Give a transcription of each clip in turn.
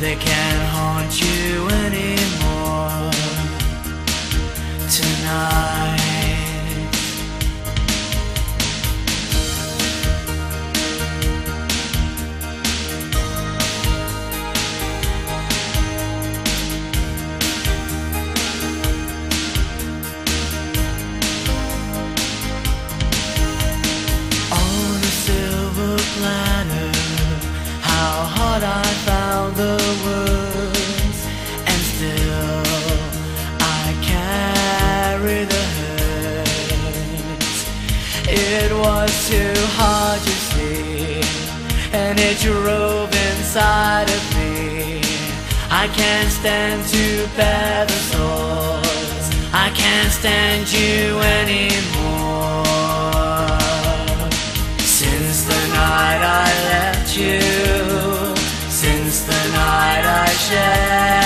they can't haunt you drove inside of me. I can't stand to bear the sores. I can't stand you anymore. Since the night I left you, since the night I shared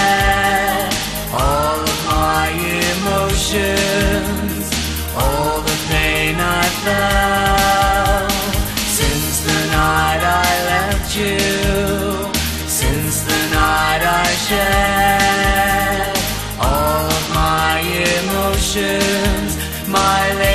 my lady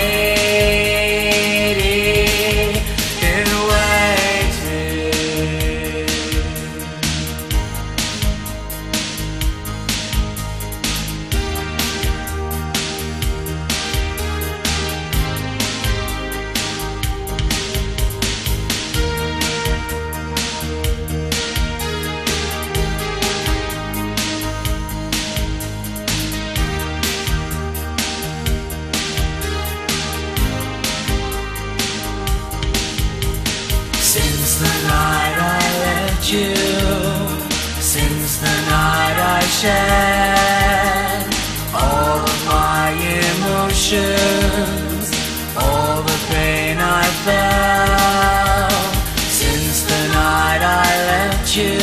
night all of my emotions, all the pain I felt. Since the night I left you,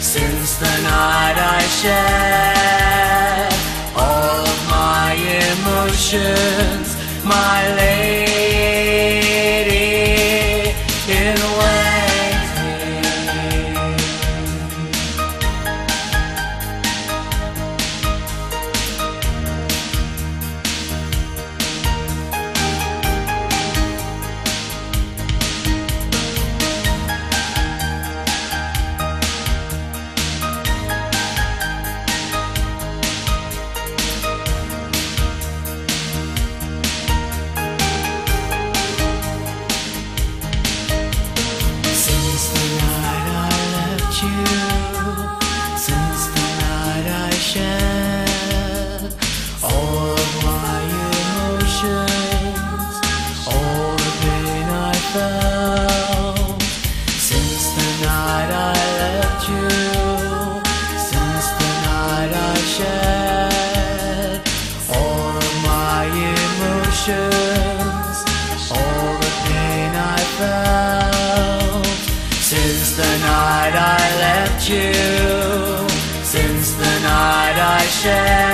since the night I shared all of my emotions, my lady all of my emotions, all the pain I felt. Since the night I left you, since the night I all of my emotions, all the pain I felt. Since the night I left you, night